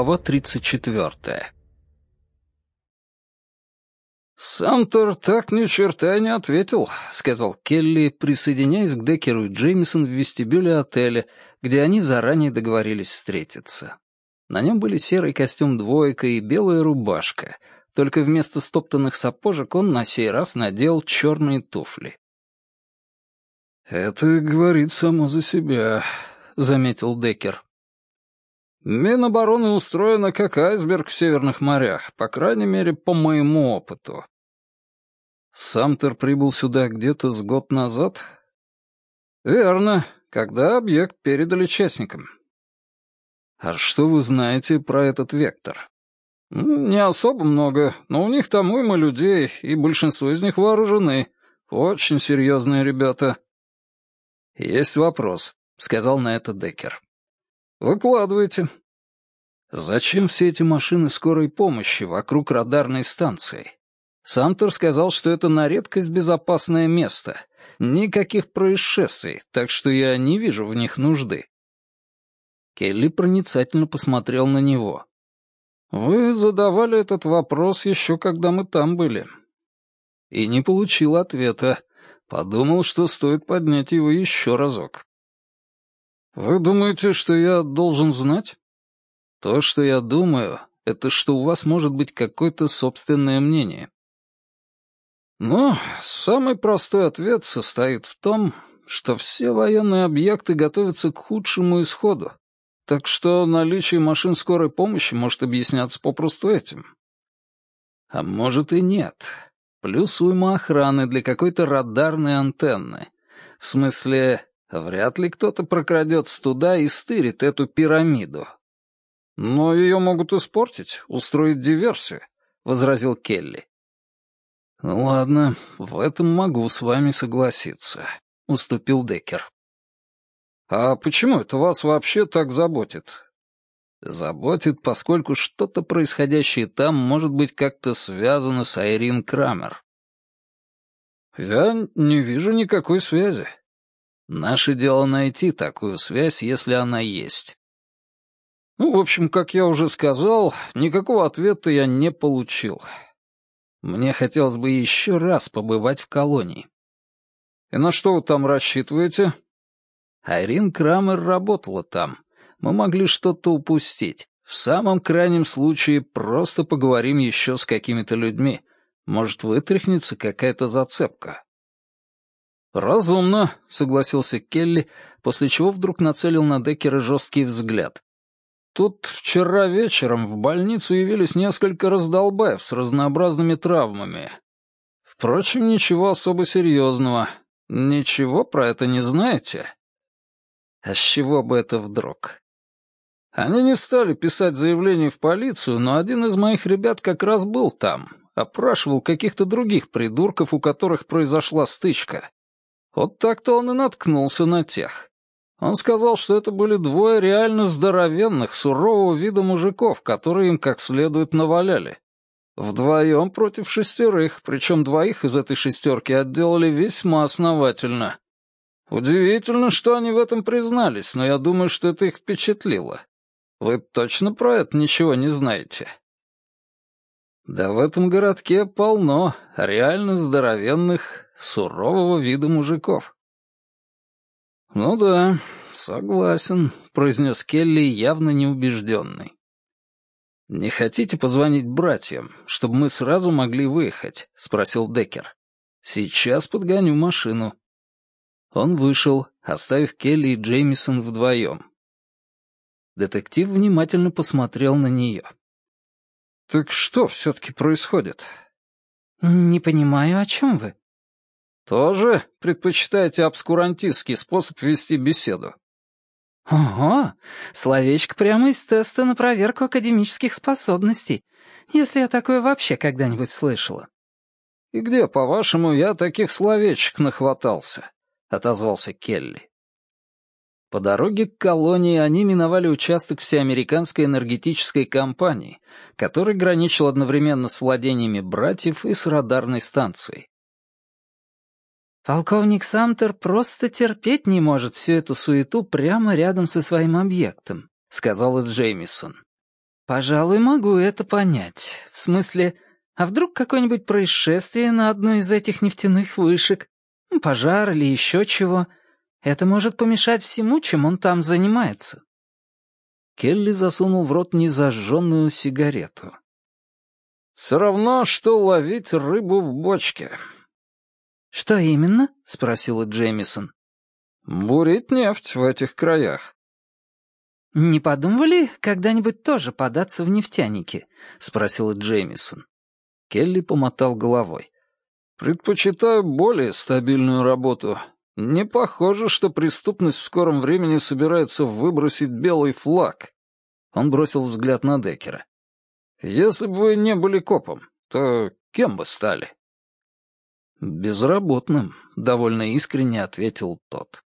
Глава 34. «Самтер так ни черта не ответил», — сказал Келли, присоединяясь к Деккеру и Джеймисон в вестибюле отеля, где они заранее договорились встретиться. На нем были серый костюм двойка и белая рубашка, только вместо стоптанных сапожек он на сей раз надел черные туфли. «Это говорит само за себя», — заметил Деккер. Минобороны устроена как айсберг в северных морях, по крайней мере, по моему опыту. Самтер прибыл сюда где-то с год назад? Верно, когда объект передали частникам. А что вы знаете про этот вектор? Не особо много, но у них там уйма людей, и большинство из них вооружены. Очень серьезные ребята. Есть вопрос, сказал на это Деккер. Выкладывайте. Зачем все эти машины скорой помощи вокруг радарной станции? Самтер сказал, что это на редкость безопасное место. Никаких происшествий, так что я не вижу в них нужды. Келли проницательно посмотрел на него. «Вы задавали этот вопрос еще когда мы там были». И не получил ответа. Подумал, что стоит поднять его еще разок. «Вы думаете, что я должен знать?» «То, что я думаю, это что у вас может быть какое-то собственное мнение». «Ну, самый простой ответ состоит в том, что все военные объекты готовятся к худшему исходу, так что наличие машин скорой помощи может объясняться попросту этим». «А может и нет. Плюс уйма охраны для какой-то радарной антенны. В смысле, Вряд ли кто-то прокрадется туда и стырит эту пирамиду. «Но ее могут испортить, устроить диверсию», — возразил Келли. «Ну ладно, в этом могу с вами согласиться», — уступил Деккер. «А почему это вас вообще так заботит?» «Заботит, поскольку что-то происходящее там может быть как-то связано с Айрин Крамер». «Я не вижу никакой связи», Наше дело найти такую связь, если она есть. Ну, в общем, как я уже сказал, никакого ответа я не получил. Мне хотелось бы еще раз побывать в колонии. И на что вы там рассчитываете? Айрин Крамер работала там. Мы могли что-то упустить. В самом крайнем случае просто поговорим еще с какими-то людьми. Может, вытряхнется какая-то зацепка. «Разумно», — согласился Келли, после чего вдруг нацелил на Деккера жесткий взгляд. «Тут вчера вечером в больницу явились несколько раздолбаев с разнообразными травмами. Впрочем, ничего особо серьезного. Ничего про это не знаете?» «А с чего бы это вдруг?» Они не стали писать заявление в полицию, но один из моих ребят как раз был там, опрашивал каких-то других придурков, у которых произошла стычка. Вот так-то он и наткнулся на тех. Он сказал, что это были двое реально здоровенных, сурового вида мужиков, которые им как следует наваляли. Вдвоем против шестерых, причем двоих из этой шестерки отделали весьма основательно. Удивительно, что они в этом признались, но я думаю, что это их впечатлило. Вы точно про это ничего не знаете? Да в этом городке полно реально здоровенных, сурового вида мужиков. «Ну да, согласен», — произнес Келли, явно неубежденный. «Не хотите позвонить братьям, чтобы мы сразу могли выехать?» — спросил Деккер. «Сейчас подгоню машину». Он вышел, оставив Келли и Джеймисон вдвоем. Детектив внимательно посмотрел на нее. «Так что все-таки происходит?» «Не понимаю, о чем вы?» «Тоже предпочитаете обскурантистский способ вести беседу?» «Ого, словечко прямо из теста на проверку академических способностей, если я такое вообще когда-нибудь слышала». «И где, по-вашему, я таких словечек нахватался?» — отозвался Келли. По дороге к колонии они миновали участок всеамериканской энергетической компании, который граничил одновременно с владениями братьев и с радарной станцией. Полковник Самтер просто терпеть не может всю эту суету прямо рядом со своим объектом, сказала Джеймисон. «Пожалуй, могу это понять. В смысле, а вдруг какое-нибудь происшествие на одной из этих нефтяных вышек? Пожар или еще чего? Это может помешать всему, чем он там занимается». Келли засунул в рот незажженную сигарету. «Все равно, что ловить рыбу в бочке». «Что именно?» — спросила Джеймисон. «Бурить нефть в этих краях». «Не подумывали когда-нибудь тоже податься в нефтяники?» — спросила Джеймисон. Келли помотал головой. «Предпочитаю более стабильную работу. Не похоже, что преступность в скором времени собирается выбросить белый флаг. Он бросил взгляд на Деккера. Если бы вы не были копом, то кем бы стали? Безработным, довольно искренне ответил тот.